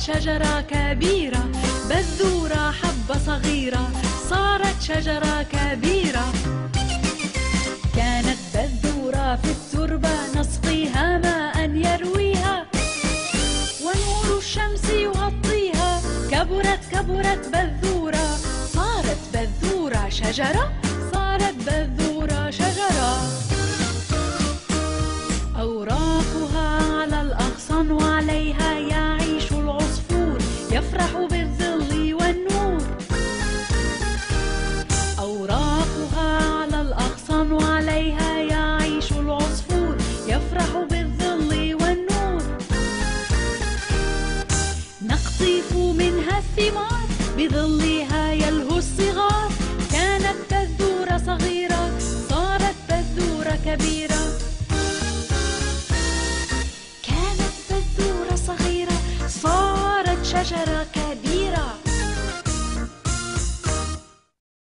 شجرة كبيرة بذورة حبة صغيرة صارت شجرة كبيرة. كانت بذورة في التربة نسقيها ماء يرويها. ونور الشمس يغطيها. كبرت كبرت بذورة. صارت بذورة شجرة صارت بذورة شجرة. يفرح بالظل والنور. أوراقها على الأغصان وعليها يعيش العصفور. يفرح بالظل والنور. نقطف منها الثمار بظلها يلهو الصغار. كانت بذورة صغيرة صارت بذورة كبيرة. شجرة كبيرة.